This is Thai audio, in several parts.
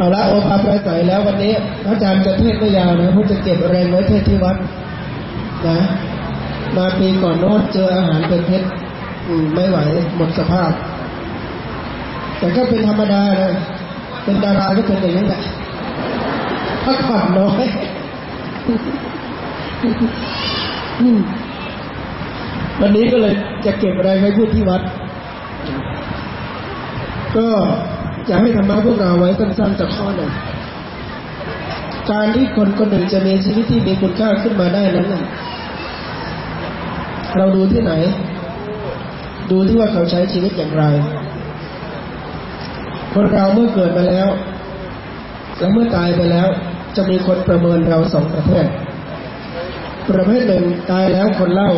เอาละโอภาประสัยแล้ววันนี้พระอาจารย์จะเทศไม่ยาวนะเพราะจะเก็บแรงไว้เทศที่วัดนะมาปีก่อนโน้ตเจออาหารเป็นเพชรไม่ไหวหมดสภาพ แต่ก็เป็นธรรมดานะเป็นดาราก็เป็นอย่างนี้แหละพักผ่อนน้อยวันนี้ก็เลยจะเก็บอะไรไว้พูดที่วัด ก็ จะให้ธรรมะพวกเราไว้สั้นๆจากข้อหนึ่งการที่คนคนหนึ่งจะมีชีวิตที่มีคุณค่าขึ้นมาได้นั้นเราดูที่ไหน ดูที่ว่าเขาใช้ชีวิตอย่างไร คนเราเมื่อเกิดมาแล้ว และเมื่อตายไปแล้ว จะมีคนประเมินเราสองประเภทประเภทหนึ่งตายแล้วคนเล่า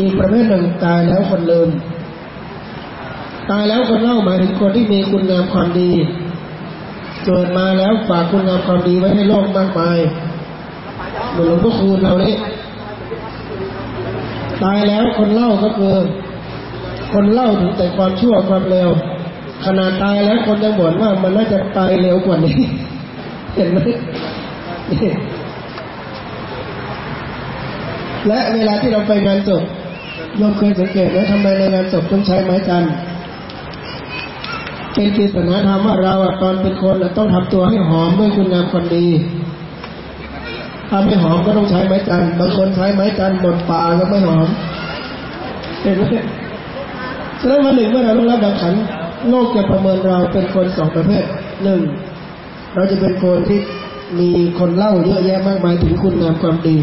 อีกประเภทหนึ่งตายแล้วคนลืม ตายแล้วคนเล่าหมายถึงคนที่มีคุณงามความดี เกิดมาแล้วฝากคุณงามความดีไว้ให้โลกมากมายเหมือนหลวงพ่อคูณเรานี่ตายแล้วคนเล่าก็คือ คนเล่าถึงแต่ความชั่วความเลวขนาดตายแล้วคนยังบ่นว่ามันน่าจะตายเร็วกว่านี้ เห็นไหมและเวลาที่เราไปงานศพยมเคยสังเกตไหมทำไมในงานศพต้องใช้ไม้จันทร์ เป็นกิจนาธรรมว่าเราตอนเป็นคนต้องทำตัวให้หอมด้วยคุณงามความดีถ้าไม่หอมก็ต้องใช้ไม้จันบางคนใช้ไม้จันบนป่าก็ไม่หอมเห็นไหมฉะนั้นวันหนึ่งเมื่อเราต้องรับดังขันโลกจะประเมินเราเป็นคนสองประเภทหนึ่งเราจะเป็นคนที่มีคนเล่าเยอะแยะมากมายถึงคุณงามความดี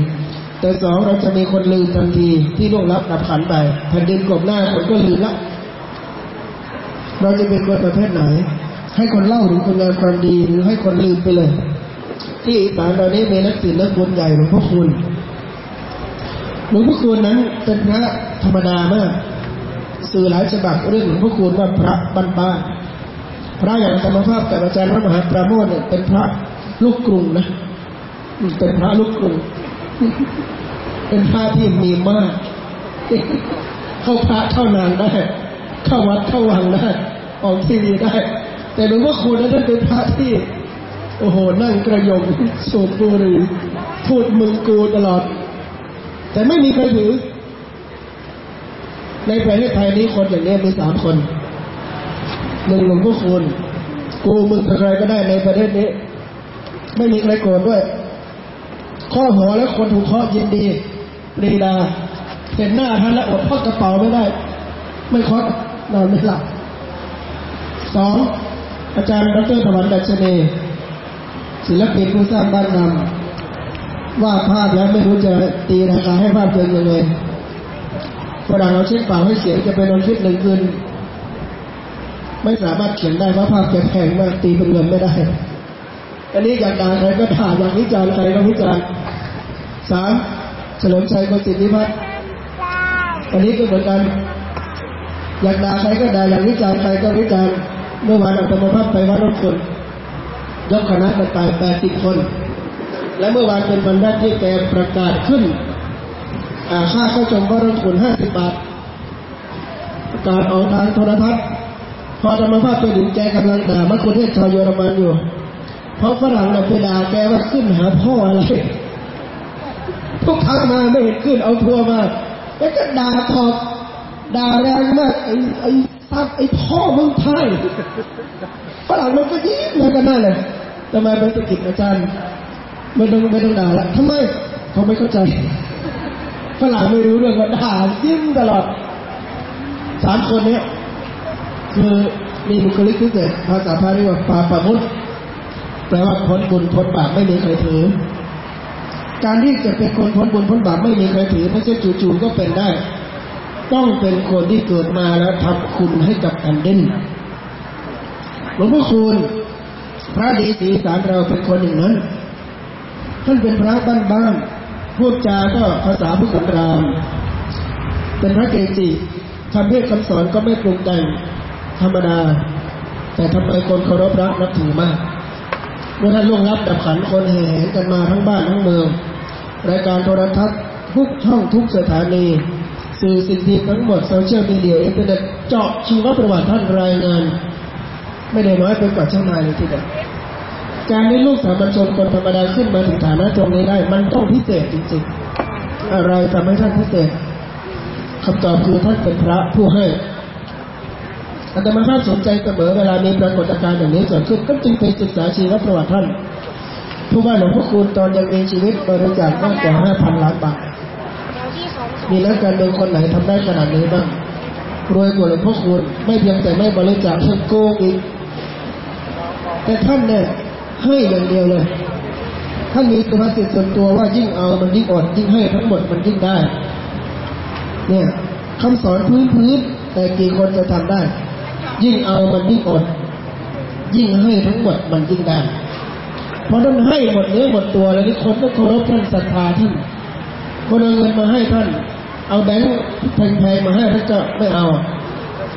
แต่สองเราจะมีคนลืมทันทีที่ล่วงลับดับขันไปแผ่นดินกบหน้าคนก็ลืมละ เราจะเป็นคนประเภทไหน ให้คนเล่าถึงคุณงามความดีหรือให้คนลืมไปเลย ที่อีสานเรานี้มีนักศิลป์นักบุญใหญ่หลวงพ่อคุณหลวงพ่อคุณนั้นเป็นพระธรรมดามากสื่อหลายฉบับเรื่องหลวงพ่อคุณว่าพระบ้านบ้านพระอย่างธรรมภาพกับอาจารย์พระมหาปราโมทเนี่ยเป็นพระลูกกรุงนะเป็นพระลูกกรุง เป็นพระที่มีมาก เข้าพระเข้านางได้ เข้าวัดเข้าวังได้ออกทีวีได้ แต่หลวงพ่อคุณนั้นเป็นพระที่ โอ้โห นั่งกระยงสูบบุหรี่พูดมึงกูตลอด แต่ไม่มีใครถือ ในประเทศไทยนี้คนอย่างนี้มีสามคนหนึ่งหลวงพ่อคุณกูมึงใครก็ได้ในประเทศนี้ ไม่มีใครโกรธด้วย ข้อหัวแล้วคนถูกเคาะยินดีปรีดาเห็นหน้าท่านแล้วอดพกกระเป๋าไม่ได้ ไม่เคาะ นอนไม่หลับสองอาจารย์ดรตะวันดัชนีศิลปินผู้สร้างบ้านนำว่าภาพแล้วไม่รู้จะตีราคาให้ภาพเกินยังไงเวลาเราเช็คเปล่าให้เสียงจะไปนอนคิดหนึ่งคืนไม่สามารถเขียนได้เพราะภาพแข็งมากตีเป็นเงินไม่ได้ อันนี้อยากด่าใครก็ด่าอยากวิจารณ์ใครก็วิจารณ์สามเฉลิมชัยกสิทธิพัฒน์อันนี้ก็เหมือนกัน อยากด่าใครก็ด่าอยากวิจารณ์ใครก็วิจารณ์เมื่อวานอัตมาภาพไปวัดรถคนยกคณะไปตายแปดสิบคน และเมื่อวานเป็นวันแรกที่แกประกาศขึ้นค่าเข้าชมวัดรถคนห้าสิบบาทประกาศออกทางโทรทัศน์พอธรรมภาพไปถึงแกกำลังด่ามัคคุเทศชาวเยอรมันอยู่ เพราะฝรั่งเนี่ยไปด่าแกว่าขึ้นหาพ่ออะไรทุกครั้งมาไม่เห็นขึ้นเอาทัวร์มาแกก็ด่าตอบ ด่าแรงมากไอ้ไอ้ทับไอ้พ่อมึงไทยฝรั่งมันก็ยิ้มเหมือนกันนั่เลยทำไมไปสะกิดอาจารย์ไม่ต้องไม่ต้องด่าละทำไมเขาไม่เข้าใจฝรั่งไม่รู้เรื่องก็ด่ายิ้มตลอดสามคนเนี้ยคือมีบุคลิกพิเศษภาษาพาเรียกว่าปาปามุตแปลว่าพ้นบุญพ้นบาปไม่มีใครถือ การที่จะเป็นคนพ้นบุญพ้นบาปไม่มีใครถือไม่ใช่จู่ๆก็เป็นได้ ต้องเป็นคนที่เกิดมาแล้วทำคุณให้กับแผ่นดินหลวงพ่อคูณพระดีสีสารเราเป็นคนหนึ่งนั้นท่านเป็นพระบ้านๆพูดจาก็ภาษาพุทธราม เป็นพระเกจิคำเทศคำสอนก็ไม่ปรุงแต่งธรรมดา แต่ทำไมคนเคารพรักนับถือมากเมื่อท่านล่วงรับดับขันคนแห่กันมาทั้งบ้านทั้งเมืองรายการโทรทัศน์ทุกช่องทุกสถานี สื่อสิ่งพิมพ์ทั้งหมด social media อินเทอร์เน็ตเจาะชีวประวัติท่านรายงาน ไม่ได้น้อยไปกว่าเจ้านายเลยทีเดียวการที่ลูกสามัญชนคนธรรมดาขึ้นมาถึงฐานะตรงนี้ได้ มันต้องพิเศษจริงๆ อะไรทำให้ท่านพิเศษคำตอบคือท่านเป็นพระผู้ให้อาตมาภาพสนใจเสมอเวลามีปรากฏการณ์อย่างนี้เกิดขึ้นก็จึงไปศึกษาชีวประวัติท่านผู้ว่าหลวงพ่อคูณตอนยังมีชีวิตบริจาคมากกว่าห้าพันล้านบาท มีนักการเมืองคนไหนทำได้ขนาดนี้บ้างรวยกว่าหลวงพ่อคูณไม่เพียงแต่ไม่บริจาคยังโกงอีกแต่ท่านเนี่ยให้อย่างเดียวเลย ท่านมีสุภาษิตส่วนตัวว่ายิ่งเอามันยิ่งอดยิ่งให้ทั้งหมดมันยิ่งได้ เนี่ยคำสอนพื้นพื้นแต่กี่คนจะทำได้ ยิ่งเอามันยิ่งอด ยิ่งให้ทั้งหมดมันยิ่งได้เพราะท่านให้หมดเนื้อหมดตัวแล้วนี่คนก็เคารพท่านศรัทธาท่านคนเอาเงินมาให้ท่าน เอาแบงค์แพงๆมาให้ท่านก็ไม่เอา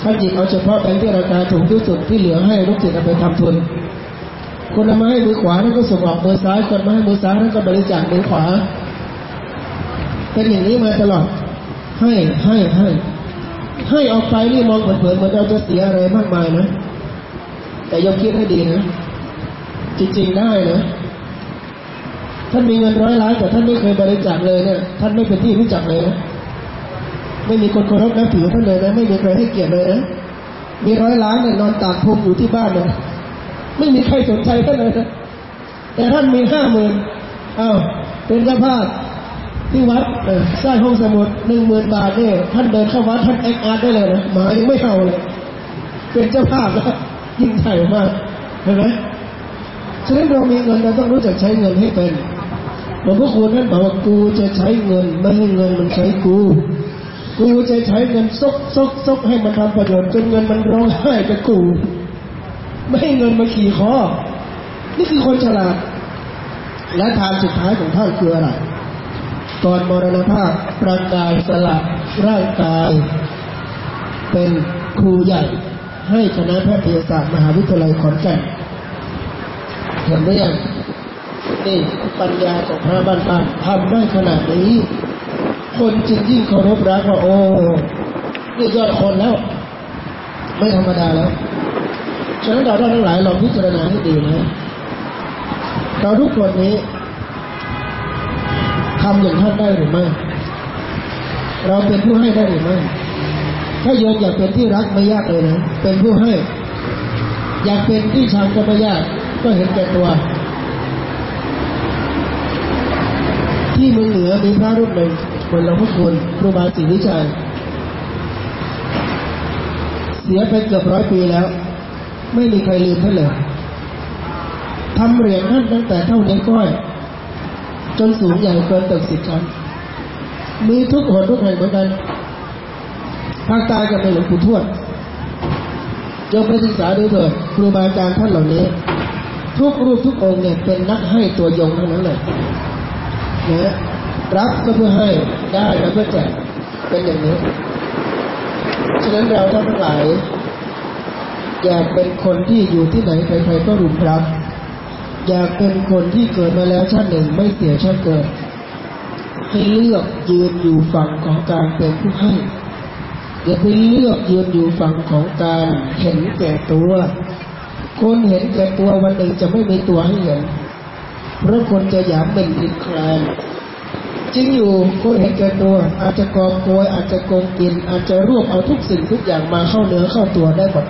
ท่านหยิบเอาเฉพาะแบงค์ที่ราคาถูกที่สุดที่เหลือให้ลูกศิษย์เอาไปทำทุน คนมาให้มือขวาท่านก็ส่งออกมือซ้าย คนมาให้มือซ้ายท่านก็บริจาคมือขวา เป็นอย่างนี้มาตลอด ให้ให้ให้ ให้ออกไปนี่มองเผินๆเหมือนเราจะเสียอะไรมากมายนะ แต่ยกคิดให้ดีนะ จริงๆได้นะท่านมีเงินร้อยล้านแต่ท่านไม่เคยบริจาคเลยเนี่ยท่านไม่เป็นที่รู้จักเลยนะ ไม่มีคนเคารพนับถือท่านเลยนะ ไม่มีใครให้เกียรติเลยนะมีร้อยล้านเนี่ยนอนตากพุงอยู่ที่บ้านเลยไม่มีใครสนใจท่านเลยนะแต่ท่านมีห้าหมื่นอ้าวเป็นเจ้าภาพที่วัดสร้างห้องสมุดหนึ่งหมื่นบาทเนี่ยท่านเดินเข้าวัดท่านแอคอาร์ได้เลยนะหมายังไม่เห่าเลย เป็นเจ้าภาพแล้วยิ่งใหญ่มากเห็นไหมฉะนั้นเรามีเงินเราต้องรู้จักใช้เงินให้เป็นหลวงพ่อคูณท่านบอกว่ากูจะใช้เงิน ไม่ให้เงินมันใช้กู กูจะใช้เงินซกซกซกให้มันทำประโยชน์จนเงินมันร้องไห้กับกู ไม่ให้เงินมาขี่คอนี่คือคนฉลาด และทางสุดท้ายของท่านคืออะไรก่อนมรณภาพประกาศสละร่างกาย เป็นครูใหญ่ ให้คณะแพทยศาสตร์มหาวิทยาลัยขอนแก่นเห็นไหมยังนี่ปัญญาของพระบ้านปานทำได้ขนาดนี้ คนจึงยิ่งเคารพรักว่าโอ้นี่ยอดคนแล้ว ไม่ธรรมดาแล้ว ฉะนั้นเราทั้งหลายลองพิจารณาให้ดีนะ เราทุกคนนี้ทำอย่างท่านได้หรือไม่ เราเป็นผู้ให้ได้หรือไม่ ถ้าโยมอยากเป็นที่รักไม่ยากเลยนะ เป็นผู้ให้ อยากเป็นที่ชังก็ไม่ยาก ก็เห็นแก่ตัว ที่เมืองเหนือมีพระรูปหนึ่ง คนหลวงพ่อคุณครูบาศรีวิชัย เสียไปเกือบร้อยปีแล้ว ไม่มีใครลืมท่านเลยทำเหรียญท่านตั้งแต่เท่านิ้ก้อย จนสูงใหญ่เกินตึกสิบชั้น มีทุกหนทุกแห่งเหมือนกันภาคใต้ก็เป็นหลวงปู่ทวดโยมไปศึกษาดูเถิดครูบาอาจารย์ท่านเหล่านี้ ทุกรูปทุกองค์เนี่ยเป็นนักให้ตัวยงทั้งนั้นเลยนะ รับก็เพื่อให้ได้ก็เพื่อแจกเป็นอย่างนี้ ฉะนั้นเราทั้งหลายอยากเป็นคนที่อยู่ที่ไหนใครๆก็รุมรับ อยากเป็นคนที่เกิดมาแล้วชาติหนึ่งไม่เสียชาติเกิดให้เลือกยืนอยู่ฝั่งของการเป็นผู้ให้อย่าไปเลือกยืนอยู่ฝั่งของการเห็นแก่ตัว คนเห็นแก่ตัววันหนึ่งจะไม่มีตัวให้เห็นเพราะคนจะหยามเป็นอินคลน จริงอยู่คนเห็นแก่ตัว อาจจะกอบโกยอาจจะโกงกิน อาจจะรวบเอาทุกสิ่งทุกอย่างมาเข้าเนื้อเข้าตัวได้หมด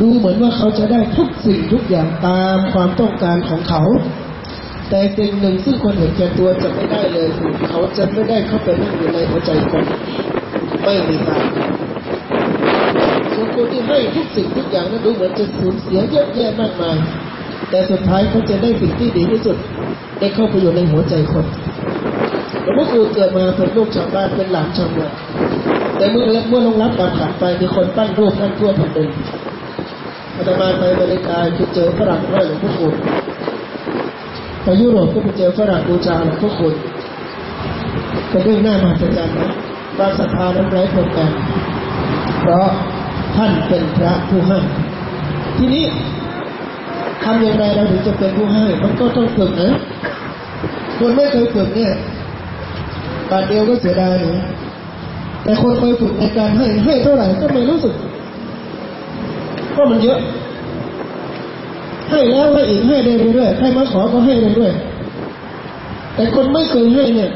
ดูเหมือนว่าเขาจะได้ทุกสิ่งทุกอย่างตามความต้องการของเขา แต่สิ่งหนึ่งซึ่งคนเห็นแก่ตัวจะไม่ได้เลยคือเขาจะไม่ได้เข้าไปนั่งอยู่ในหัวใจคนไม่มีทางส่วนคนที่ให้ทุกสิ่งทุกอย่างนั้นดูเหมือนจะสูญเสียเยอะแยะมากมาย แต่สุดท้ายเขาจะได้สิ่งที่ดีที่สุด ได้เข้าไปอยู่ในหัวใจคน หลวงพ่อครูเกิดมาเป็นลูกชาวบ้านเป็นหลานชาวเมืองแต่เมื่อเมื่อลงรับการขาดไปมีคนปั้นรูปท่านทั่วแผ่นดินอาตมาไปอเมริการไปเจอฝรั่งไหว้หลวงพ่อคูณไปยุโรปก็ไปเจอฝรั่งบูชาหลวงพ่อคูณเป็นเรื่องน่ามหัศจรรย์นะความศรัทธานั้นไร้พรมแดนเพราะท่านเป็นพระผู้ให้ทีนี้ทำอย่างไรเราถึงจะเป็นผู้ให้ มันก็ต้องฝึกนะคนไม่เคยฝึกเนี่ย บาทเดียวก็เสียดายหนูแต่คนเคยฝึกในการให้ให้เท่าไหร่ก็ไม่รู้สึกเพราะมันเยอะ ให้แล้วให้อีกให้ได้เรื่อยๆใครมาขอก็ให้เรื่อยๆแต่คนไม่เคยให้เนี่ย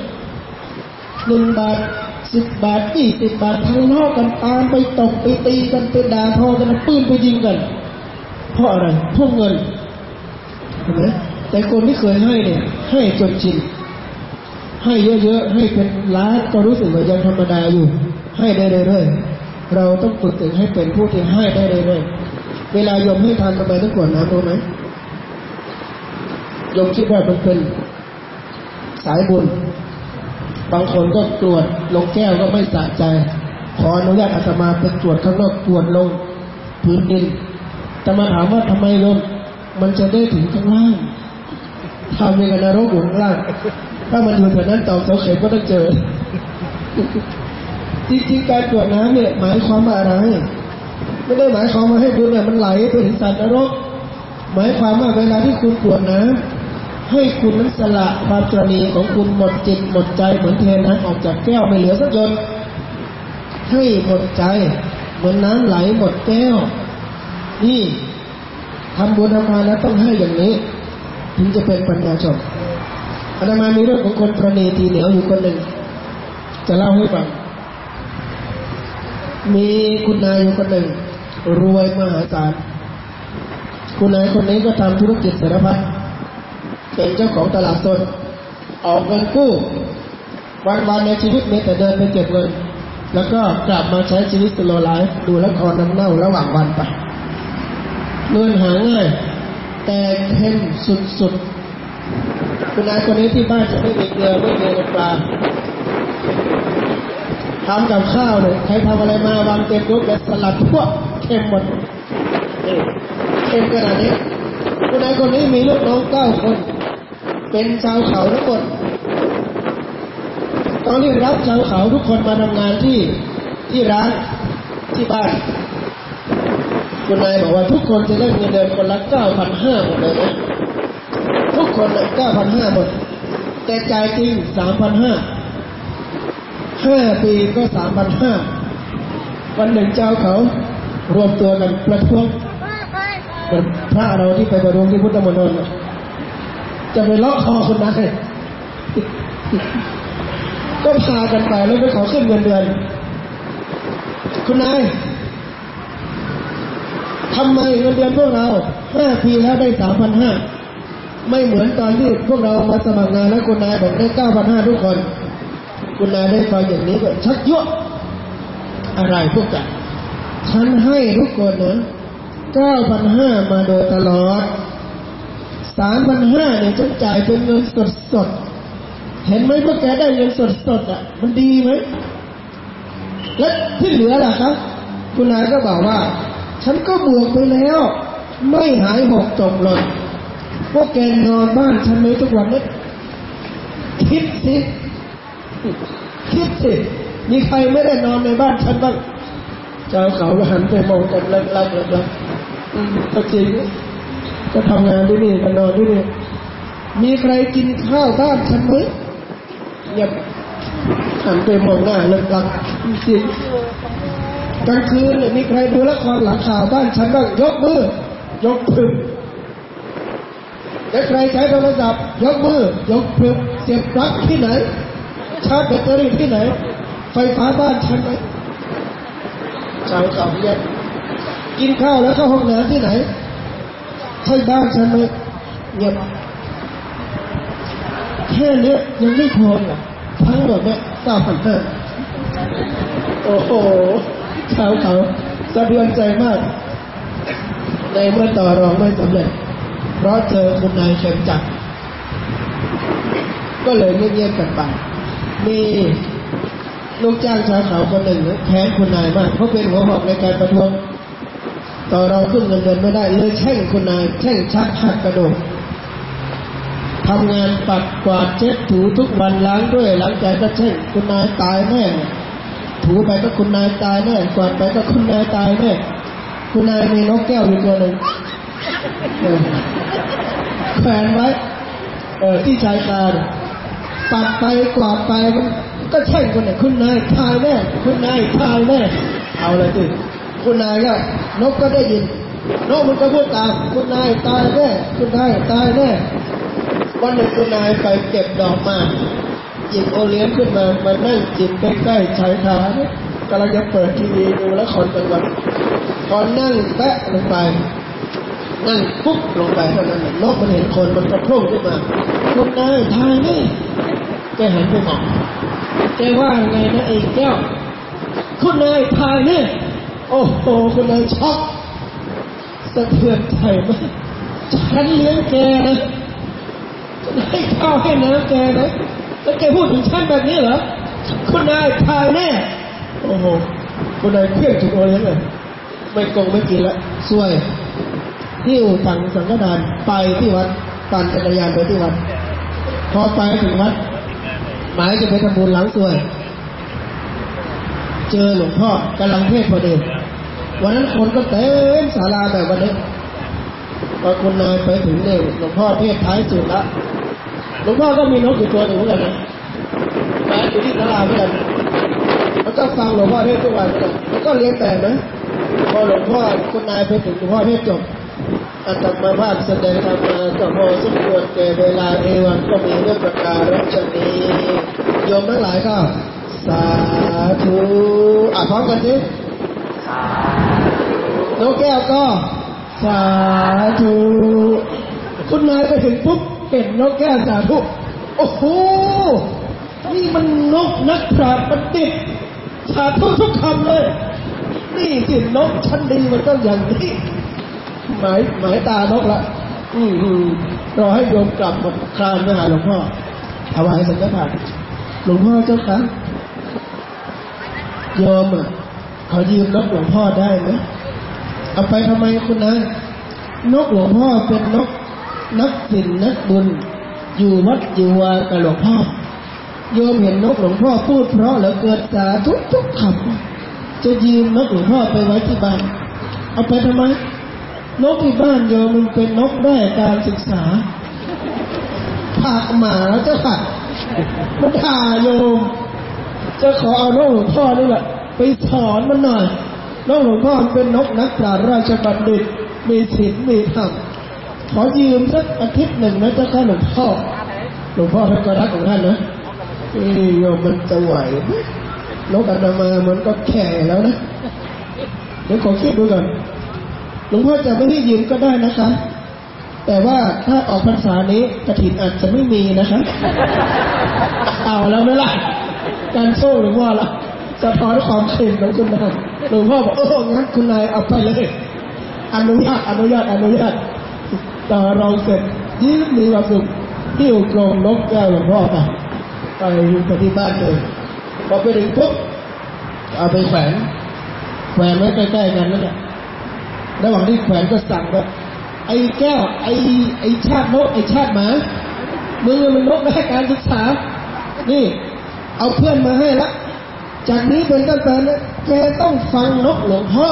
หนึ่งบาทสิบบาทยี่สิบบาททะเลาะกันตามไปตกไปตีกันไปด่าทอกันปืนไปยิงกัน เพราะอะไรเพราะเงินเห็นไหมแต่คนที่เคยให้เนี่ย ให้จนชิน ให้เยอะๆให้เป็นล้านก็รู้สึกว่ายังธรรมดาอยู่ ให้ได้เรื่อยๆเราต้องฝึกถึงให้เป็นผู้ที่ให้ได้เรื่อยๆเวลายมให้ทานทำไมต้องกวดน้ำรู้ไหมยมคิดว่ามันเป็นสายบุญ บางคนก็ตรวจลงแก้วก็ไม่สะใจ ขออนุญาตอาตมาไปตรวจข้างนอกตรวจลงพื้นดินแต่มาถามว่าทำไมลงมันจะได้ถึงข้างล่างทำยังไงนรกอยู่ข้างล่าง ถ้ามันอยู่แถวนั้นตอเสาเข็มก็ต้องเจอ จริงๆการตรวจน้ำเนี่ย หมายความว่าอะไร ไม่ได้หมายความว่าให้บุญเนี่ยมันไหลไปถึงสัตว์นรก หมายความว่าเวลาที่คุณตรวจน้ำให้คุณนั้นสละความตรณีของคุณหมดจิตหมดใจเหมือนเทน้ำออกจากแก้วไม่เหลือสักหยดให้หมดใจ เหมือนน้ำไหลหมดแก้ว นี่ทำบุญทำทานแล้วต้องให้อย่างนี้ ถึงจะเป็นปัญญาชน อาตมามีเรื่องของคนประณีตีเหนียวอยู่คนหนึ่ง จะเล่าให้ฟัง มีคุณนายอยู่คนหนึ่ง รวยมหาศาล คุณนายคนนี้ก็ทำธุรกิจสารพัดเป็นเจ้าของตลาดสด ออกเงินกู้ วันๆในชีวิตมีแต่เดินไปเก็บเงิน แล้วก็กลับมาใช้ชีวิตสโลไลฟ์ดูละครน้ำเน่าระหว่างวันไปเงินหาง่ายแต่เค็มสุดๆ คุณนายคนนี้ที่บ้านจะไม่มีเกลือไม่มีน้ำปลาทำกับข้าวเนี่ยใครทำอะไรมาวางเต็มยกแต่สลัดพวกเค็มหมดเค็มขนาดนี้คุณนายคนนี้มีลูกน้องเก้าคน เป็นชาวเขาทั้งหมดตอนที่รับชาวเขาทุกคนมาทำงานที่ที่ร้านที่บ้านคุณนายบอกว่าทุกคนจะได้เงินเดือนคนละเก้าพันห้าหมดเลยนะ ทุกคนเลยเก้าพันห้าหมด แต่จ่ายจริงสามพันห้าห้าปีก็สามพันห้าวันหนึ่งเจ้าเขารวมตัวกันประท้วงเหมือนพระเราที่ไปประท้วงที่พุทธมณฑลจะไปเลาะคอคุณนายก็พากันไปแล้วไปขอขึ้นเงินเดือน คุณนายทำไมเงินเดือนพวกเราห้าปีแล้วได้สามพันห้า ไม่เหมือนตอนที่พวกเรามาสมัครงานแล้วคุณนายบอกได้เก้าพันห้าทุกคน คุณนายได้ฟังอย่างนี้ก็ชักยั่วอะไรพวกกันฉันให้ทุกคนนะเก้าพันห้ามาโดยตลอดสามพันห้าเนี่ยฉันจ่ายเป็นเงินสดสดเห็นไหมพวกแกได้เงินสดสดอะ มันดีไหมแล้วที่เหลือล่ะครับ คุณนายก็บอกว่า ฉันก็บวกไปแล้ว ไม่หายหกจบเลย พวกแกนอนบ้านฉันไหมทุกวันนี้คิดสิ คิดสิ มีใครไม่ได้นอนในบ้านฉันบ้างเจ้าเขาก็หันไปมองกันแล้วแล้วแล้วก็จริง ก็ทำงานที่นี่ก็นอนที่นี่ มีใครกินข้าวบ้านฉันไหมเงียบหันไปมองหน้าเลิกลักจริงกลางคืนเนี่ยมีใครดูละครหลังข่าวบ้านฉันบ้างยกมือยกพึมแล้วใครใช้โทรศัพท์ยกมือยกพึมเสียบปลั๊กที่ไหน ชาร์จแบตเตอรี่ที่ไหน ไฟฟ้าบ้านฉันไหมชาวเขาเรียกกินข้าวแล้วเข้าห้องน้ำที่ไหนใช่บ้านฉันไหมเงียบแค่เนี้ยยังไม่พอเหรอทั้งหมดเนี่ยเก้าพันห้าโอ้โหชาวเขาสะเทือนใจมาก ในเมื่อต่อรองไม่สำเร็จ เพราะเจอคุณนายเข็มจักรก็เลยเงียบๆกันไปมีลูกจ้างชาวเขาคนหนึ่งแค้นคุณนายมากเพราเป็นหัวหอกในการประท้วงต่อเราขึ้นเงินเดือนไม่ได้เลยแช่งคุณนายแช่งชักหักกระโดดทำงานปัดกวาดเช็ดถูทุกวันล้างด้วยหลังจากก็แช่งคุณนายตายแน่ถูไปก็คุณนายตายแน่กวาดไปก็คุณนายตายแน่คุณนายมีนกแก้วอยู่ตัวหนึ่ง แขวนไว้ เออที่ชายคาปัดไปกวาดไป ก็แช่คนเนี่ยคุณนายตายแน่คุณนายตายแน่เอาเลยสิคุณนายก็นกก็ได้ยินนกมันก็พูดตามคุณนายตายแน่คุณนายตายแน่วันหนึ่งคุณนายไปเก็บดอกไมาหยิบโอเลี้ยงขึ้นมามานั่งจิบใกล้ๆชายคาเนี่ยกำลังจะเปิดทีวีดูละครกลางวันพอนั่งแตะลงไป นั่งปุ๊บลงไปเท่านั้นนกมันเห็นคนมันกระโผล่ขึ้นมาคุณนายทายนี่แกหันไปมองแกว่าไงนะไอ้แก้วคุณนายทายนี่โอ้โหคุณนายช็อกสะเทือนใจมากฉันเลี้ยงแกนะฉันให้ข้าวให้น้ำแกนะแล้วแกพูดถึงฉันแบบนี้เหรอคุณนายทายแน่โอ้โหคุณนายเครียดถึงโอเลี้ยงเลยไม่กงไม่กินละซวย ที่อู่ตังสังฆทานไปที่วัดปั่นจักรยานไปที่วัด พอไปถึงวัด หมายจะไปทำบุญหลังสวย เจอหลวงพ่อกำลังเทศพอดีวันนั้นคนก็เต็มศาลาแบบวันนี้พอคุณนายไปถึงเนี่ยหลวงพ่อเทศท้ายสุดละหลวงพ่อก็มีนกอยู่ตัวหนึ่งเหมือนกันนะมาอยู่ที่ศาลาเหมือนกันแล้วก็ฟังหลวงพ่อเทศทุกวันเหมือนกันแล้วก็เลี้ยงแต่นะพอหลวงพ่อคุณนายไปถึงหลวงพ่อเทศจบ อาตมาภาพแสดงธรรมาก็พอสมควรแก่เวลาเอวันก็มีเรื่องประการฉนี้โยมทั้งหลายก็สาธุอะพร้อมกันสินกแก้วก็ สาธุ คุณนายไปถึงปุ๊บเห็นนกแก้วสาธุ โอ้โห นี่มันนกนักปราชญ์บัณฑิตสาธุทุกคำเลย นี่สินกชั้นดีมันต้องอย่างนี้ หมายหมายตานกละ อืมอืมรอให้โยมกลับมาคลานไปหาหลวงพ่อถวายสังฆทานหลวงพ่อเจ้าคะโยมอะขอยืมนกหลวงพ่อได้ไหมเอาไปทำไมคุณนายนกหลวงพ่อเป็นนก นักศิลนักบุญ อยู่วัดอยู่วากับหลวงพ่อโยมเห็นนกหลวงพ่อพูดเพราะเหลือเกินสาทุกทุกคำจะยืมนกหลวงพ่อไปไว้ที่บ้านเอาไปทำไม นกที่บ้านโยมมันเป็นนกได้การศึกษาผากหมาเจ้าค่ะมันด่าโยม จะขอเอานกหลวงพ่อนี่แหละไปสอนมันหน่อยนกหลวงพ่อเป็นนกนักปราชญ์ราชบัณฑิต มีศีลมีธรรมขอยืมสักอาทิตย์หนึ่งนะเจ้าค่ะหลวงพ่อ หลวงพ่อท่านก็รักของท่านนะนี่โยมมันจะไหวนกอนามามันก็แข่แล้วนะเดี๋ยวขอคิดดูก่อน หลวงพ่อจะไม่ให้ยืมก็ได้นะคะ แต่ว่าถ้าออกพรรษานี้กระถินอาจจะไม่มีนะคะเอาแล้วไหมล่ะ การโชคหลวงพ่อละสะท้อนความเค็มของคุณนายหลวงพ่อบอกเอองั้นคุณนายเอาไปเลย อนุญาตอนุญาตอนุญาตต่อเราเสร็จยิ้มมีความสุขที่อุกรงนกแก้วหลวงพ่อไปไปปที่บ้านเลยพอไปถึงปุ๊บเอาไปแขวนแขวนไว้ใกล้ๆกันนั่นแหละ ระหว่างที่แขวนก็สั่งว่าไอ้แก้วไอ้ไอ้ชาตินกไอ้ชาติหมามึงมันนกได้การศึกษา นี่ เอาเพื่อนมาให้ละ จากนี้เป็นต้นไปนะแกต้องฟังนกหลวงพ่อ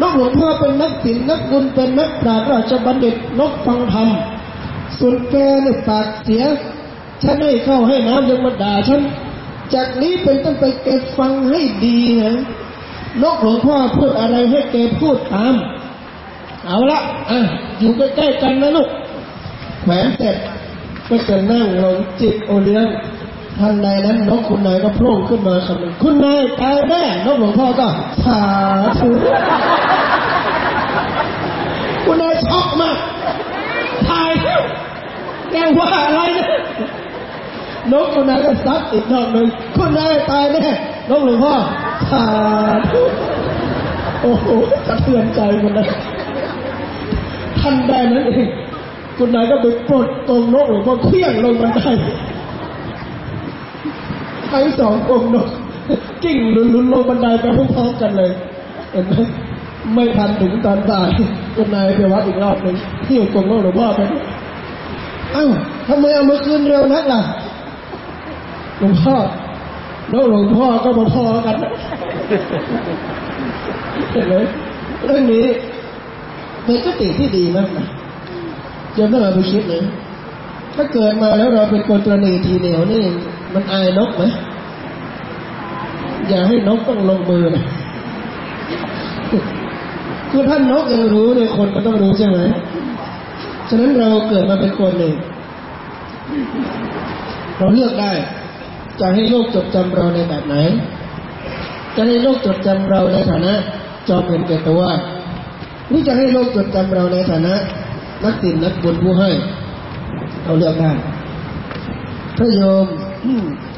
นกหลวงพ่อเป็นนักศิลป์นักบุญเป็นนักปราชญ์ราชบัณฑิตนกฟังธรรมส่วนแกเนี่ยปากเสีย ฉันให้เข้าให้น้ำยังมาด่าฉัน จากนี้เป็นต้นไปแกฟังให้ดีนะ นกหลวงพ่อพูดอะไรให้แกพูดตาม เอาละอะอยู่ใกล้ๆกันนะลูกแขวนเสร็จก็จะนั่งลงจิตโอเลี้ยงทางใดนั้นนกคุณนายก็โผล่ขึ้นมาคำหนึ่งคุณนายตายแน่นกหลวงพ่อก็สาธุคุณนายช็อกมากตายแกว่าอะไรนะนกคุณนายก็ซัดอีกดอกหนึ่งคุณนายตายแน่ นกหลวงพ่อสาธุโอ้โหสะเทือนใจคุณนายทันใดนั้นเองคุณนายก็ไปปลดตรงนกหลวงพ่อเคลี้ยงลงบันไดทั้งสององค์นกกิ้งลุนลุนลงบันไดไปพร้อมๆกันเลย เห็นไหมไม่ทันถึงตอนบ่ายคุณนายไปวัดอีกรอบหนึ่งที่อยู่กงโลกหลวงพ่อไปเอ้าทำไมเอามาคืนเร็วนักล่ะหลวงพ่อ แล้วหลวงพ่อก็มาพอกันเห็นไหมเรื่องนี้เป็นกติที่ดีมากนะโยมต้งเอาไปคิดเลย ถ้าเกิดมาแล้วเราเป็นคนตัวหนีทีเหนียวนี่ มันอายนกไหมอย่าให้นกต้องลงมือนะคือท่านนกยังรู้เลยคนก็ต้องรู้ใช่ไหมฉะนั้นเราเกิดมาเป็นคนหนึ่งเราเลือกได้ จะให้โลกจดจำเราในแบบไหน จะให้โลกจดจำเราในฐานะจอมเป็นแก่ตัวหรือจะให้โลกจดจำเราในฐานะ นักสินนักบุญผู้ให้เราเลือกได้พระโยม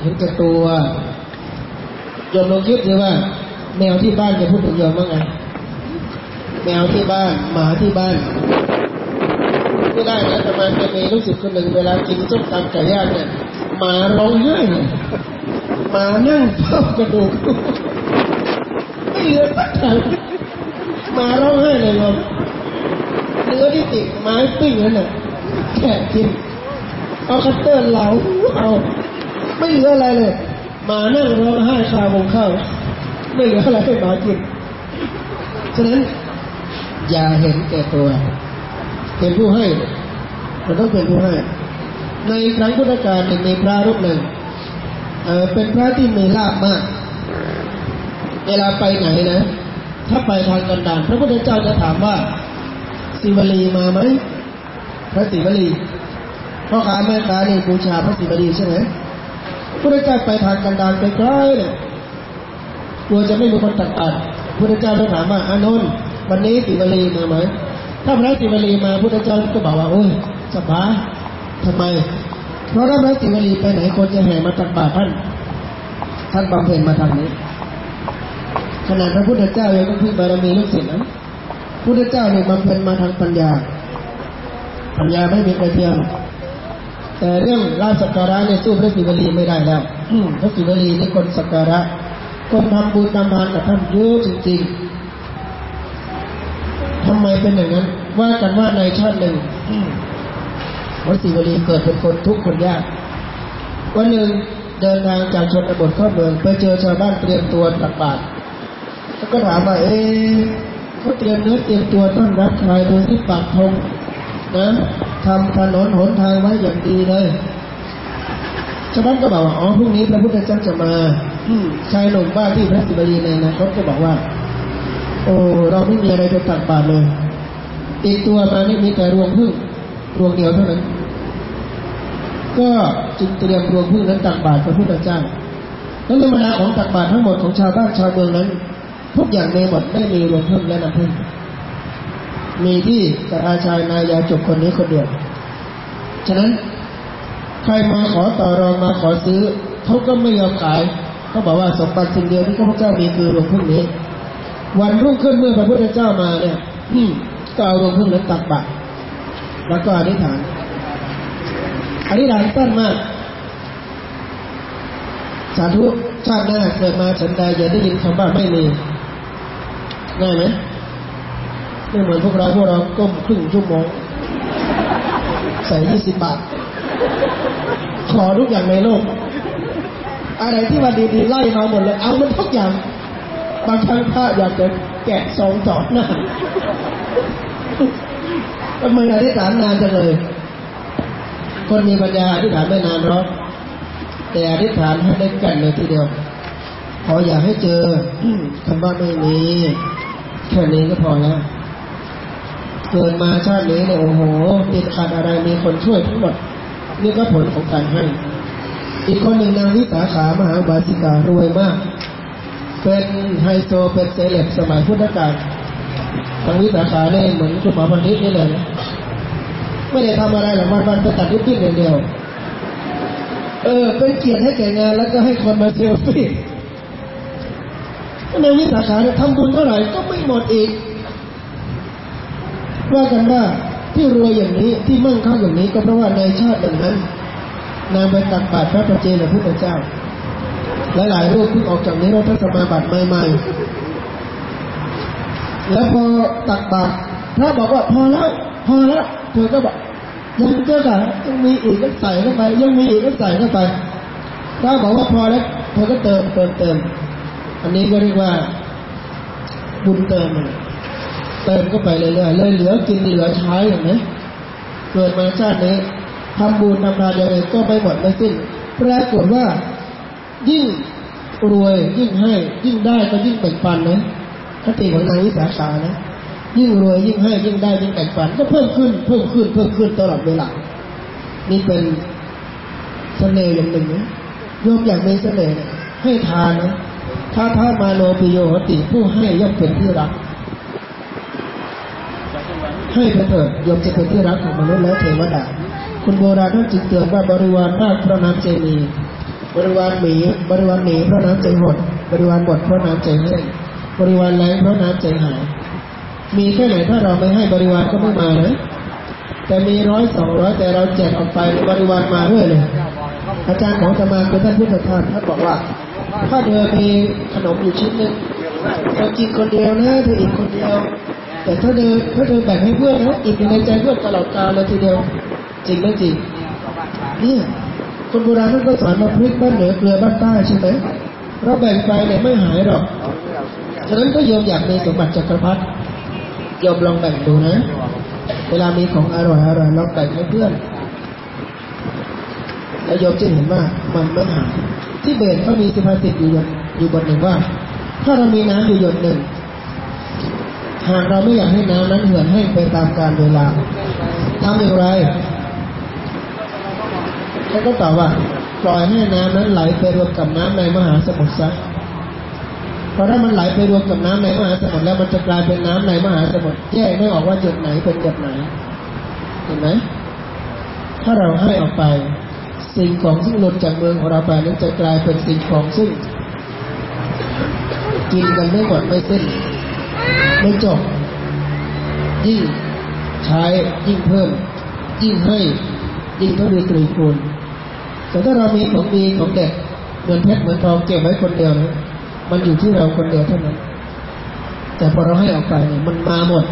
เห็นแก่ตัวโยมลองคิดดูว่า แมวที่บ้านจะพูดถึงโยมว่างไงแมวที่บ้านหมาที่บ้าน ไม่ได้นะทำไมจะมีลูกศิษย์คนหนึ่งเวลากินส้มตำไก่ย่างเนี่ยมาร้องไห้มานั่งเฝ้ากระดูกไม่เหลือสักทางมาร้องไห้เลยโยมเนื้อที่ติดไม้ปิ้งนั่นน่ะแค่กินเอาคัตเตอร์เหลาเอาไม่เหลืออะไรเลย มานั่งร้องไห้คาวงข้าวไม่เหลืออะไรให้หมากินฉะนั้นอย่าเห็นแก่ตัว เป็นผู้ให้เราต้องเป็นผู้ให้ ในครั้งพุทธกาลหนึ่งมีพระรูปหนึ่งเป็นพระที่มีลาบมาก เวลาไปไหนนะ ถ้าไปทางกันดานพระพุทธเจ้าจะถามว่าศิวลีมาไหมพระศิวลีพ่อค้าแม่ค้านี่บูชาพระศิวลีใช่ไหมพระพุทธเจ้าไปทางกันดานไปใกล้เนี่ยกลัวจะไม่มีคนตักบาตรพระพุทธเจ้าจะถามว่าอานนท์วันนี้ศิวลีมาไหม ถ้าพระศิวลีมาพุทธเจ้าก็บอกว่า โอ้ยสบายทำไม เพราะถ้าพระศิวลีไปไหนคนจะแห่มาตักบาตรท่าน ท่านบำเพ็ญมาทางนี้ ขนาดพระพุทธเจ้ายังต้องพึ่งบารมีลูกศิษย์นะพุทธเจ้าเนี่ยบำเพ็ญมาทางปัญญา ปัญญาไม่มีใครเทียมแต่เรื่องราชสักการะเนี่ยสู้พระศิวลีไม่ได้แล้วพระศิวลีนี่คนสักการะ คนทำบุญทำทานกับท่านเยอะจริง ทำไมเป็นอย่างนั้น ว่ากันว่าในชาติหนึ่งพระศิวลีเกิดเป็นคนทุกข์คนยาก วันหนึ่งเดินทางจากชนบทเข้าเมือง ไปเจอชาวบ้านเตรียมตัวตักบาตรแล้วก็ถามว่าเอ๊ะเขาเตรียมเนื้อเตรียมตัวต้อนรับใครโดยที่ปากธงนะทำถนนหนทางไว้อย่างดีเลยชาวบ้านก็บอกว่าอ๋อพรุ่งนี้พระพุทธเจ้าจะมาชายหนุ่มบ้านที่พระศิวลีในอนะเขาก็บอกว่า โอ้เราไม่มีอะไรจะตักบาตรเลยติดตัวมานี่มีแต่รวงพึ่งรวงเดียวเท่านั้น ก็จึงเตรียมรวงพึ่งนั้นตักบาตรพระพุทธเจ้าแล้วธรรมดาของตักบาตรทั้งหมดของชาวบ้านชาวเมืองนั้น ทุกอย่างในหมดไม่มีรวงพึ่งและน้ำพึ่งมีที่แต่อาชายนายาจบคนนี้คนเดียว ฉะนั้นใครมาขอต่อรองมาขอซื้อเขาก็ไม่ยอมขายเขาบอกว่าสมบัติสิ่งเดียวที่ข้าพเจ้ามีคือรวงพึ่งนี้ วันรุ่งขึ้นเมื่อพระพุทธเจ้ามาเนี่ยก็เอารวงพึ่งนั้นตักบาตรแล้วก็อธิษฐานอธิษฐานสั้นมากสาธุชาติหน้าเกิดมาฉันใดอย่าได้ยินคำว่าไม่มีง่ายไหมไม่เหมือนพวกเราพวกเราก้มครึ่งชั่วโมงใส่ยี่สิบบาท ขอทุกอย่างในโลก อะไรที่ว่าดีๆไล่มาหมดเลย เอามันทุกอย่าง บางครั้งพระอยากจะแกะซองจอดหน้าทำไมอธิษฐานนานจังเลย คนมีปัญญาอธิษฐานไม่นานหรอกแต่อธิษฐานให้ได้กันเลยทีเดียวขออย่าให้เจอคำว่าไม่มีแค่นี้ก็พอแล้วเกิดมาชาตินี้เนี่ยโอ้โหติดขัดอะไรมีคนช่วยทั้งหมด นี่ก็ผลของการให้ อีกคนหนึ่งนางวิสาขามหาบาสิการวยมาก เป็นไฮโซเป็นเซเลบสมัยพุทธกาลทางวิสาขาเนี่ยเหมือนคุณหมอพันธิตนี่เลยไม่ได้ทำอะไรหรอกวันวันไปตัดริบบิ้นอย่างเดียว เออ เป็นเกียรติให้แก่งานแล้วก็ให้คนมาเซลฟี่ในวิสาขาเนี่ยทำบุญเท่าไหร่ก็ไม่หมดอีก ว่ากันว่าที่รวยอย่างนี้ที่มั่งคั่งอย่างนี้ก็เพราะว่าในชาติอย่างนั้นนางไปตักบาตรพระประเจนพระพุทธเจ้า หลายๆรูปเพิ่งออกจากนี้เราทัศมาบัตรใหม่ๆ แล้วพอตักบาตรพระบอกว่าพอแล้วพอแล้วเธอก็บอกยังเจ้าค่ะยังมีอีกก็ใส่เข้าไปยังมีอีกก็ใส่เข้าไปถ้าบอกว่าพอแล้วเธอก็เติมเติมเติมอันนี้ก็เรียกว่าบุญเติมเติมก็ไปเรื่อยๆเลยเหลือกินเหลือใช้อย่างนี้เกิดมาชาตินี้ทำบุญทำทานอย่างไรก็ไม่หมดไม่สิ้นปรากฏว่า ยิ่งรวยยิ่งให้ ยิ่งได้ก็ยิ่งแบ่งปันนะคติของนางวิสาขานะยิ่งรวยยิ่งให้ยิ่งได้ยิ่งแบ่งปัน ก็เพิ่มขึ้นเพิ่มขึ้นเพิ่มขึ้นตลอดเวลานี่เป็นเสน่ห์อย่างหนึ่งนะโยมอยากมีเสน่ห์ให้ทานนะถ้าท่ามาโนปิโยติผู้ให้ย่อมเป็นที่รัก ให้ไปเถิดยมจะเป็นที่รักของมนุษย์และเทวดา คุณโบราณท่านจึงเตือนว่าบริวารมากพระน้ำใจมี บริวารหมีบริวารหนีเพราะน้ำใจหดบริวารหมดเพราะน้ำใจแห้งบริวารแรงเพราะน้ำใจหายมีแค่ไหนถ้าเราไม่ให้บริวารก็ไม่มานะ แต่มีร้อยสองร้อยแต่เราแจกออกไปบริวารมาเรื่อยเลยอาจารย์ของสมาคือท่านพุทธทาสท่านบอกว่า ถ้าเธอมีขนมอยู่ชิ้นหนึ่งเธอกินคนเดียวนะเธออีกคนเดียว แต่ถ้าเธอถ้าเธอแบ่งให้เพื่อนนะอีกในใจเพื่อนตลอดกาลเลยทีเดียว จริงไหมจริงเนี่ย คนโบราณท่านก็สอนมาพริกบ้านเหนือเกลือบ้านใต้ใช่ไหมเราแบ่งไปเนี่ยไม่หายหรอกฉะนั้นก็โยมอยากมีสมบัติจักรพรรดิโยมลองแบ่งดูนะ เวลามีของอร่อยอร่อยลองแบ่งให้เพื่อน แล้วโยมจะเห็นว่ามันไม่หายที่เบสเขามีสุภาษิตอยู่อยู่บทหนึ่งว่า ถ้าเรามีน้ำอยู่หยดหนึ่งหากเราไม่อยากให้น้ำนั้นเหือดแห้ไปตามกาลเวลาทำอย่างไร เขาก็ตอบว่า ปล่อยให้น้ำนั้นไหลไปรวมกับน้ำในมหาสมุทรซะเพราะถ้ามันไหลไปรวมกับน้ำในมหาสมุทรแล้วมันจะกลายเป็นน้ำในมหาสมุทรแยกไม่ออกว่าจุดไหนเป็นจุดไหนเห็นไหมถ้าเราให้ออกไป สิ่งของซึ่งหลุดจากเมืองของเราไปนั้นจะกลายเป็นสิ่งของซึ่ง กินกันไม่หมดไม่สิ้นไม่จบยิ่งใช้ยิ่งเพิ่ม ยิ่งให้ยิ่งทวีตรีคูณ แต่ถ้าเรามีของดีของเด็ดเหมือนเพชรเหมือนทองเก็บไว้คนเดียวนะมันอยู่ที่เราคนเดียวเท่านั้น แต่พอเราให้ออกไปเนี่ยมันมาหมด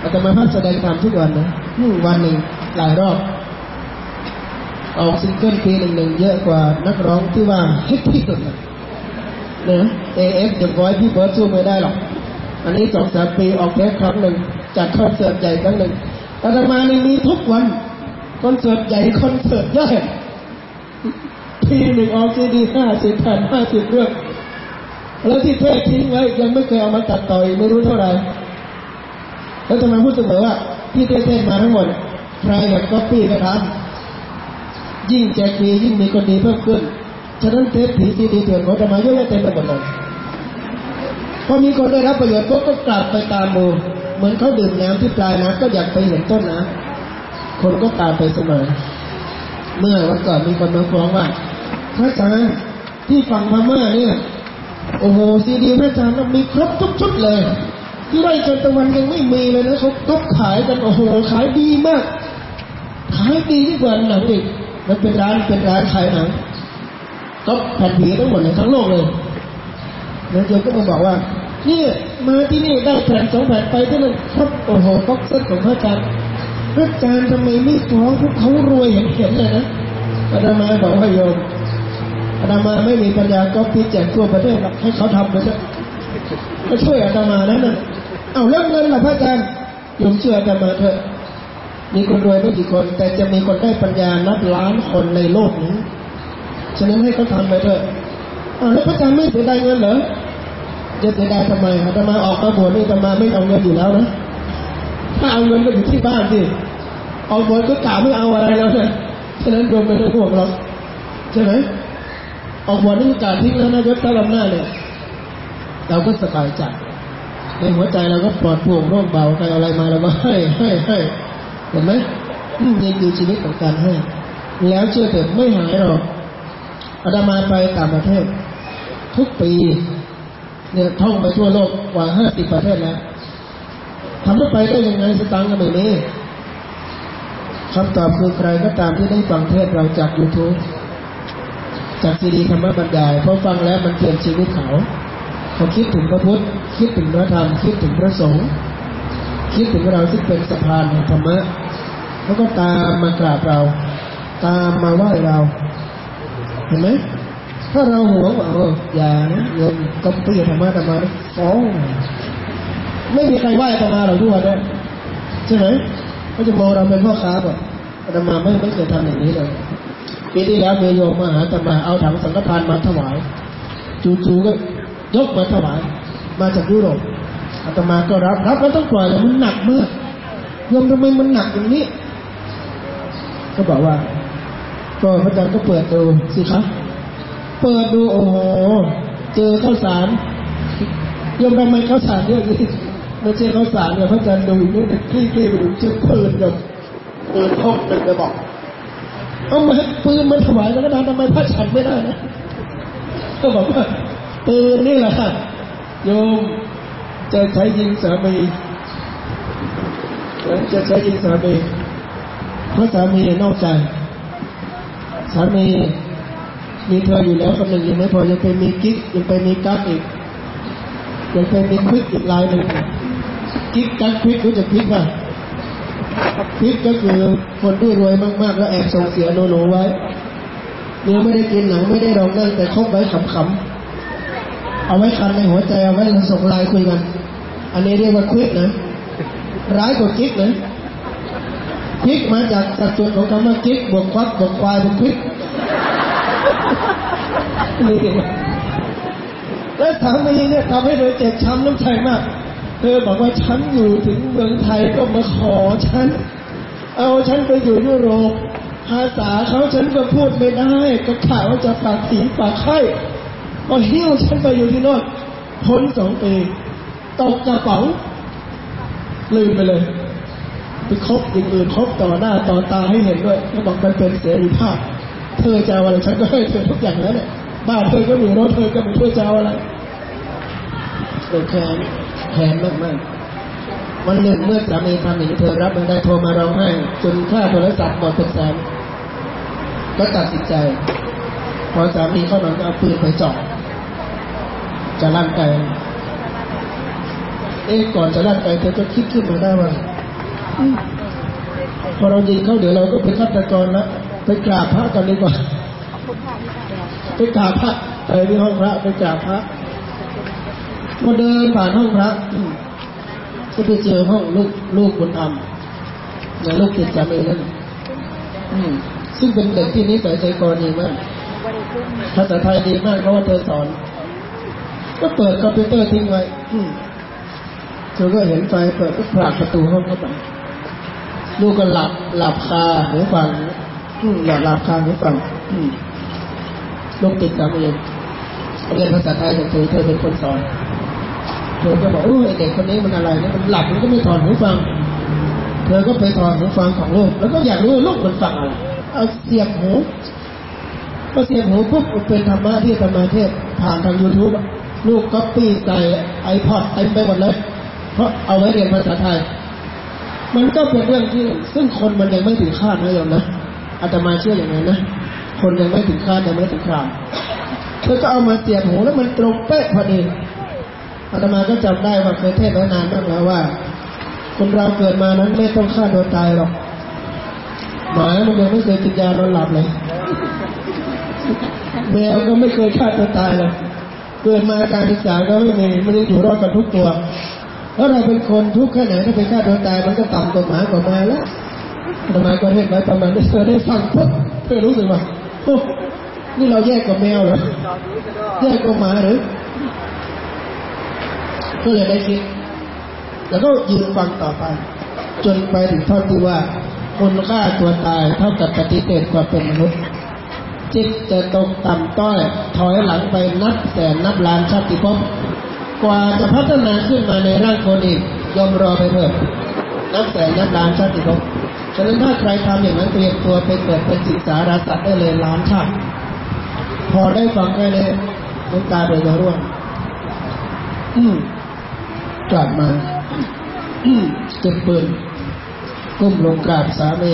อาจจะมาพักแสดงธรรมทุกวันนะวันหนึ่งหลายรอบออกซิงเกิลปีหนึ่งหนึ่งเยอะกว่านักร้องที่ว่าฮิตที่สุดนะเนี่ยเอฟเดอะบอยพี่เบิร์ดสู้ไม่ได้หรอก อันนี้สองสามปีออกเทปครั้งหนึ่งจัดคอนเสิร์ตใหญ่ครั้งหนึ่งอาตมานี่มีทุกวันคอนเสิร์ตใหญ่คอนเสิร์ตย่อย ปีหนึ่งออกซีดีห้าสิบแผ่นห้าสิบเรื่องแล้วที่เทศน์ทิ้งไว้ยังไม่เคยเอามาตัดต่อไม่รู้เท่าไหร่แล้วทำไมพูดเสมอว่า ที่เทศน์มาทั้งหมดใครอยากก๊อปปี้ก็ทำยิ่งแจกฟรียิ่งมีคนดีเพิ่มขึ้นฉะนั้นเทปผีซีดีเถื่อนของอาตมาเยอะแยะเต็มไปหมดเลยพอมีคนได้รับประโยชน์ก็กลับไปตามดูเหมือนเขาดื่มน้ำที่ปลายน้ำก็อยากไปเห็นต้นน้ำคนก็ตามไปเสมอ เมื่อวันก่อนมีคนมาฟ้องว่า พระอาจารย์ที่ฝั่งพม่าเนี่ย โอ้โหซีดีพระอาจารย์มีครบทุกชุดเลย ที่ไร่จันตะวันยังไม่มีเลยนะเขาก็ขายกันโอ้โหขายดีมาก ขายดีที่กว่าหนังอีกมันเป็นร้านเป็นร้านขายหนังก็แผ่นผีทั้งหมดในทั้งโลกเลยแล้วโยมก็มาบอกว่านี่มาที่นี่ได้แผ่นสองแผ่นไปที่นั่นครบโอ้โหบ็อกเซตของพระอาจารย์พระอาจารย์ทำไมไม่ฟ้องพวกเขารวยเห็นเห็นเลยนะอาตมาบอกว่าโยม อาตมาไม่มีปัญญาก็พิจารณาทั่วประเทศให้เขาทำไปเถอะมาช่วยอาตมานั้นน่ะเอาเรื่องเงินล่ะพระอาจารย์ยมเชื่ออาตมาเถอะ มีคนรวยไม่กี่คน แต่จะมีคนได้ปัญญานับล้านคนในโลกนี้ ฉะนั้นให้เขาทำไปเถอะเอาแล้วพระอาจารย์ไม่เสียดายเงินเหรอจะเสียดายทำไมอาตมาออกมาบวชนี่อาตมาไม่เอาเงินอยู่แล้วนะถ้าเอาเงินก็อยู่ที่บ้านสิออกบวชก็กล่าวไม่เอาอะไรแล้วนะฉะนั้นโยมไม่ต้องห่วงหรอกใช่ไหม ออกวชนี่การทิ้งแล้วนะยศตาลำหน้าเนี่ยเราก็สบายใจในหัวใจเราก็ปลอดโปร่งโล่งเบาใครอะไรมาเราก็ให้ให้ให้เห็นไหมนี่คือชีวิตของการให้ แล้วเชื่อเถิดไม่หายหรอกอาตมาไปต่างประเทศ ทุกปี เนี่ยท่องไปทั่วโลกกว่าห้าสิบประเทศแล้วทำไปได้ยังไงสตังค์กันแบบนี้คำตอบคือใครก็ตามที่ได้ฟังเทศเราจากยูทูบ จากซีดีธรรมบรรยายพอฟังแล้วมันเปลี่ยนชีวิตเขาเขาคิดถึงพระพุทธ คิดถึงพระธรรม คิดถึงพระสงฆ์คิดถึงเราที่เป็นสะพานแห่งธรรมะแล้วก็ตามมากราบเรา ตามมาไหว้เรา เห็นไหมถ้าเราหวงว่าเอออย่านะเงินก็เปลี่ยนธรรมะธรรมะฟ้องไม่มีใครไหว้ธรรมะเราด้วยนะใช่ไหมเขาจะมองเราเป็นพ่อค้าแบบธรรมะไม่ไม่เคยทำอย่างนี้เลย ปีที่แล้วมีโยมมาหาธรรมาเอาถังสังฆทานมาถวาย จู่ๆก็ยกมาถวาย มาจากยุโรปอาตมาก็รับรับแล้วต้องปล่อยแต่มันหนักมากโยมทำไมมันหนักอย่างนี้ ก็บอกว่า ก็พระอาจารย์ก็เปิดดูสิครับเปิดดูโอ้โหเจอข้าวสารโยมทำไมข้าวสารเยอะนี้ไม่ใช่ข้าวสารเนี่ยพระอาจารย์ดูนี่คลี่คลี่ไปดูเจอปืนโยมปืนพกหนึ่งกระบอก เอามาปืนมันถวายแล้วก็ได้ทำไมพระฉันไม่ได้นะก็บอกว่าปืนนี่แหละโยมจะใช้ยิงสามีจะใช้ยิงสามีเพราะสามีนอกใจ สามีมีเธออยู่แล้วคนหนึ่งยังไม่พอยังไปมีกิ๊กยังไปมีกั๊กอีกยังไปมีควิกอีกลายหนึ่งกิ๊กกั๊กควิกรู้จักควิกป่ะ ควิกก็คือคนที่รวยมากๆ แล้วแอบส่งเสียโนโนไว้เนื้อไม่ได้กินหนังไม่ได้รองนั่งแต่คบไว้ขำๆเอาไว้คันในหัวใจเอาไว้ส่งไลน์คุยกัน อันนี้เรียกว่าควิกนะร้ายกว่ากิ๊กนะควิกมาจากสัดส่วนของคำว่ากิ๊กบวกควักบวกควายเป็นควิกนี่และสามีเนี่ยทำให้เธอเจ็บช้ำน้ำใจมาก เธอบอกว่าฉันอยู่ถึงเมืองไทยก็มาขอฉัน เอาฉันไปอยู่ยุโรปภาษาเขาฉันก็พูดไม่ได้ก็ข่าวว่าจะปากผีปากไข้ก็หิ้วฉันไปอยู่ที่โน่นพ้นสองปีตกกระเป๋าลืมไปเลยไปคบอย่างอื่นคบต่อหน้าต่อตาให้เห็นด้วยเขาบอกมันเป็นเสรีภาพ เธอจะเอาอะไรฉันก็ให้เธอทุกอย่างแล้วเนี่ยบ้านเธอก็มีรถเธอก็มีเธอจะเอาอะไรเธอแค้น แค้นมากๆวันหนึ่งเมื่อสามีทำอย่างนี้เธอรับไม่ได้โทรมาร้องไห้จนค่าโทรศัพท์หมดเป็นแสนก็ตัดสินใจ พอสามีเข้านอนก็เอาปืนไปจ่อจะลั่นไกเอ๊ะก่อนจะลั่นไกเธอก็คิดขึ้นมาได้ว่าอืมพอเรายิงเขาเดี๋ยวเราก็เป็นฆาตกรแล้วไปกราบพระกันดีกว่าไปกราบพระไปที่ห้องพระไปกราบพระ พอเดินผ่านห้องพระก็ไปเจอห้องลูกลูกบุญธรรมในลูกติดสามีนั่นซึ่งเป็นเด็กที่นิสัยใจคอดีมากภาษาไทยดีมากเพราะว่าเธอสอน ก็เปิดคอมพิวเตอร์ทิ้งไว้เธอก็เห็นไฟเปิดก็ผลักประตูห้องเข้าไปลูกก็หลับหลับคาหูฟังหลับหลับคาหูฟังลูกติดสามีเรียนภาษาไทยจากเธอเธอเป็นคนสอน เธอก็บอกโอ้ยเด็กคนนี้มันอะไรนะมันหลับมันก็ไม่ถอดหูฟัง เธอก็ไปถอดหูฟังของลูกแล้วก็อยากรู้ว่าลูกมันฟังอะไรเอาเสียบหูพอเสียบหูปุ๊บเป็นธรรมะที่ธรรมเทศผ่านทางยูทูบลูกก็ปี้ใส่ไอพอดเต็มไปหมดเลยเพราะเอาไว้เรียนภาษาไทย มันก็เป็นเรื่องที่ซึ่งคนมันยังไม่ถึงคาดนะโยมนะอาตมาเชื่ออย่างนั้นนะคนยังไม่ถึงคาดยังไม่ถึงคราวเธอก็เอามาเสียบหูแล้วมันตรงเป๊ะพอดี อาตมาก็จำได้ว่าเคยเทศน์ไว้นานมากแล้วว่า คนเราเกิดมานั้นไม่ต้องฆ่าตัวตายหรอกหมามันยังไม่เคยกินยานอนหลับเลยแมวก็ไม่เคยฆ่าตัวตายเลยเกิดมาการศึกษาก็ไม่มีไม่ได้อยู่รอดกันทุกตัวเพราเราเป็นคนทุกข์แค่ไหนถ้าไปฆ่าตัวตายมันก็ต่ำกว่าหมากว่าแมวแล้วอาตมาก็เทศน์ไว้ประมาณนี้เธอได้ฟังปุ๊บเธอรู้สึกว่านี่เราแยกกับแมวเหรอแยกกับหมาหรือ ก็เลยได้คิด แล้วก็ยืนฟังต่อไป จนไปถึงท่อนที่ว่าคนฆ่าตัวตายเท่ากับปฏิเสธความเป็นมนุษย์จิตจะตกต่ำต้อย ถอยหลังไปนับแสนนับล้านชาติภพกว่าจะพัฒนาขึ้นมาในร่างคนอีกยอมรอไปเถิดนับแสนนับล้านชาติภพฉะนั้นถ้าใครทำอย่างนั้นเตรียมตัวไปเกิดเป็นสิงสารสัตว์ได้เลยล้านชาติพอได้ฟังแค่นี้น้ำตาเดินมาร่วงอืม กลับมาเก็บปืนก้มลงกราบสามี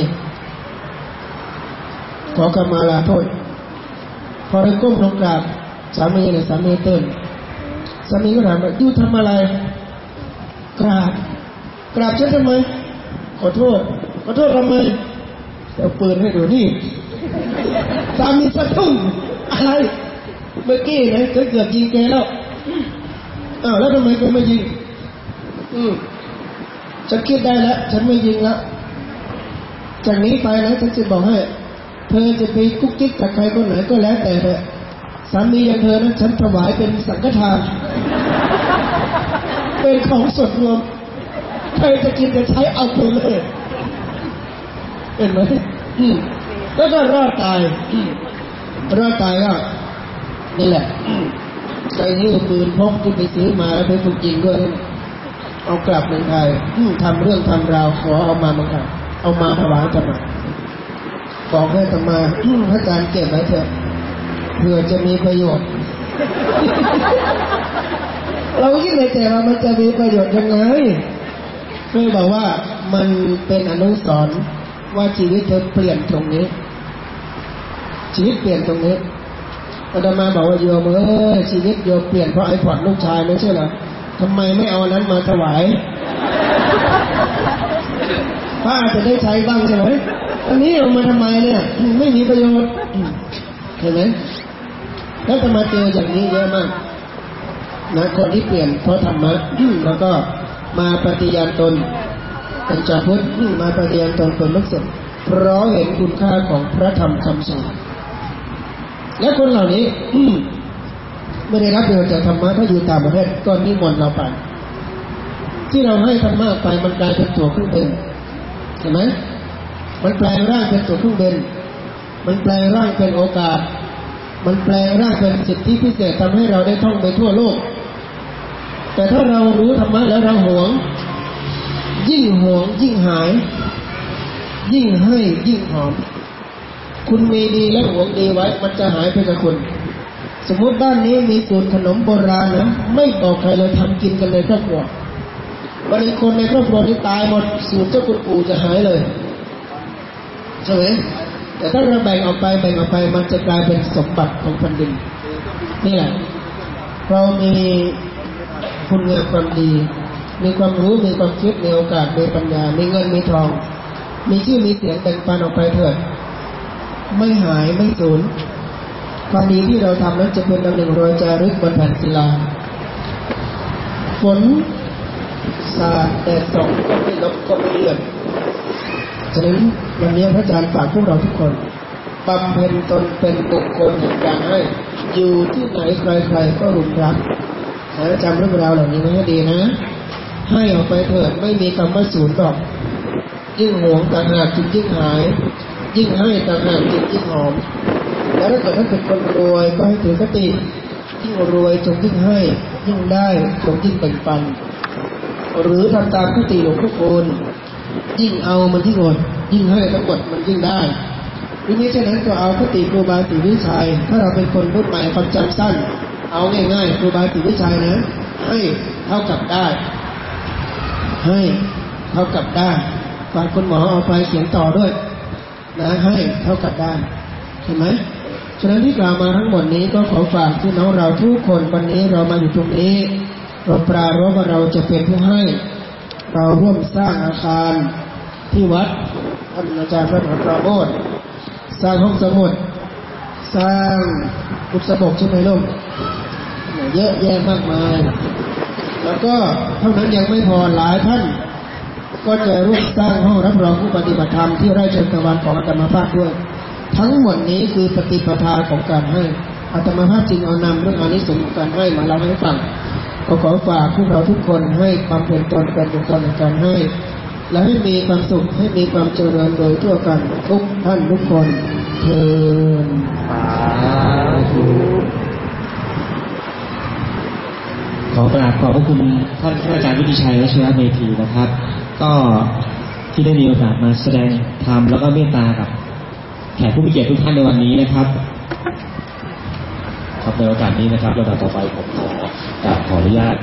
ขอกำมาลาโทษ พอได้ก้มลงกราบสามีเนี่ยสามีเตือนสามีก็ถามว่ายูทำอะไร กราบ กราบฉันทำไม ขอโทษ ขอโทษทำไมเอาปืนให้ดูนี่ สามีสะทุ่งอะไร เมื่อกี้นะฉันเกือบยิงแกแล้วอ้าวแล้วทำไมแกไม่ยิง อืมฉันคิดได้แล้ว ฉันไม่ยิงแล้ว จากนี้ไปนะฉันจะบอกให้ เธอจะไปกุ๊กกิ๊กกับใครคนไหนก็แล้วแต่เถอะสามีอย่างเธอนะฉันถวายเป็นสังฆทาน เป็นของส่วนรวมใครจะกินจะใช้เอาไปเลยเห็นไหมอืมแล้วก็รอดตายอืมรอดตายก็นี่แหละอืมใส่หิ้วปืนพกที่ไปซื้อมาแล้วไปฝึกยิงด้วยนั่น เอากลับเมืองไทยอืมทำเรื่องทำราวขอเอามาเมืองไทยเอามาถวายธรรมาบอกให้ธรรมาพระอาจารย์เก็บไว้เถอะเผื่อจะมีประโยชน์เราคิดในใจว่ามันจะมีประโยชน์ยังไงเพื่อบอกว่ามันเป็นอนุสรณ์ว่าชีวิตเธอเปลี่ยนตรงนี้ ชีวิตเปลี่ยนตรงนี้อาตมาบอกว่าโยมเอ้ยชีวิตโยมเปลี่ยนเพราะไอ้พอดลูกชายไม่ใช่เหรอ ทำไมไม่เอานั้นมาถวายป้าจะได้ใช้บ้างใช่ไหมอันนี้เอามาทำไมเนี่ย ไม่มีประโยชน์เห็นไหมแล้วจะมาเจออย่างนี้เยอะมากนะคนที่เปลี่ยนเพราะธรรมะแล้วก็มาปฏิญาณตนเป็นชาพุทธมาปฏิญาณตนเป็นมุสลิมเพราะเห็นคุณค่าของพระธรรมคำสอนและคนเหล่านี้ ไม่ได้รับประโยชน์จากธรรมะถ้าอยู่ต่างประเทศก็นิมนต์เราไป ที่เราให้ธรรมะไปมันกลายเป็นตัวเครื่องบินเห็นไหมมันแปลงร่างเป็นตัวเครื่องบินมันแปลงร่างเป็นโอกาส มันแปลงร่างเป็นสิทธิพิเศษทำให้เราได้ท่องไปทั่วโลก แต่ถ้าเรารู้ธรรมะแล้วเราหวง ยิ่งหวงยิ่งหาย ยิ่งให้ยิ่งหอม คุณมีดีและหวงดีไว้ มันจะหายไปกับคุณ สมมติบ้านนี้มีสูตรขนมโบราณนะไม่บอกใครเลยทำกินกันในครอบครัววันนี้คนในครอบครัวที่ตายหมดสูตรเจ้าคุณปู่จะหายเลยใช่ไหมแต่ถ้าเราแบ่งออกไปแบ่งออกไปมันจะกลายเป็นสมบัติของแผ่นดินนี่แหละเรามีคุณงามความดี มีความรู้มีความคิดมีโอกาสมีปัญญา มีเงินมีทอง มีชื่อมีเสียงแบ่งปันออกไปเถิดไม่หายไม่สูญ ความดีที่เราทำนั้นจะเป็นดำหนึ่งรอยจารึกบนแผ่นศิลาฝนสาดแดดส่องก็ไม่ลบก็ไม่เลือนฉะนั้นวันนี้พระอาจารย์ฝากพวกเราทุกคนบำเพ็ญตนเป็นบุคคลแห่งการให้ อยู่ที่ไหนใครๆก็รุมรักนะจำเรื่องราวเหล่านี้ไว้ให้ดีนะ ให้ออกไปเถิดไม่มีคำว่าศูนย์หรอก ยิ่งหวงต่างหากจึงยิ่งหาย ยิ่งให้ต่างหากจึงยิ่งหอม แล้วถ้าเกิดท่านเป็นคนรวยก็ให้ถือคติยิ่งรวยจงยิ่งให้ยิ่งได้จงยิ่งแบ่งปัน หรือทำตามคติหลวงพ่อคูณยิ่งเอามันที่งดยิ่งให้ทั้งหมดมันยิ่งได้ทีนี้ฉะนั้นก็เอาคติครูบาศรีวิชัย ถ้าเราเป็นคนรุ่นใหม่ความจำสั้น เอาง่ายๆครูบาศรีวิชัยนะให้เท่ากับได้ ให้เท่ากับได้ฝากคุณหมอเอาไปเขียนต่อด้วย นะให้เท่ากับได้เห็นไหมฉะนั้นที่กล่าวมาทั้งหมดนี้ก็ขอฝากที่น้องเราทุกคนวันนี้เรามาอยู่ตรงนี้เราปรารภว่าเราจะเป็นผู้ให้ เราร่วมสร้างอาคารที่วัดท่านอาจารย์พระมหาปราโมทสร้างห้องสมุด สร้างอุสบกใช่ไหมลูกเยอะแยะมากมาย แล้วก็เท่านั้นยังไม่พอหลายท่าน ก็จะร่วมสร้างห้องรับรองผู้ปฏิบัติธรรมที่ไร่เชิญตะวันของอาตมาภาพด้วย ทั้งหมดนี้คือปฏิปทาของการให้อาตมาภาพจึงเอานำเรื่องอานิสงส์ของการให้มาเล่าให้ฟังก็ขอฝากพวกเราทุกคนให้ความเป็นตนเป็นบุคคลในการให้ และให้มีความสุขให้มีความเจริญโดยทั่วกันทุกท่านทุกคนเทินขอกราบขอบพระคุณท่านพระอาจารย์วิทิชัยและชยเมธีนะครับ ก็ที่ได้มีโอกาสมาแสดงธรรมแล้วก็เมตตากับ แขกผู้มีเกียรติทุกท่านในวันนี้นะครับครับในโอกาสนี้นะครับระดับต่อไปผมขอกราบขออนุญาต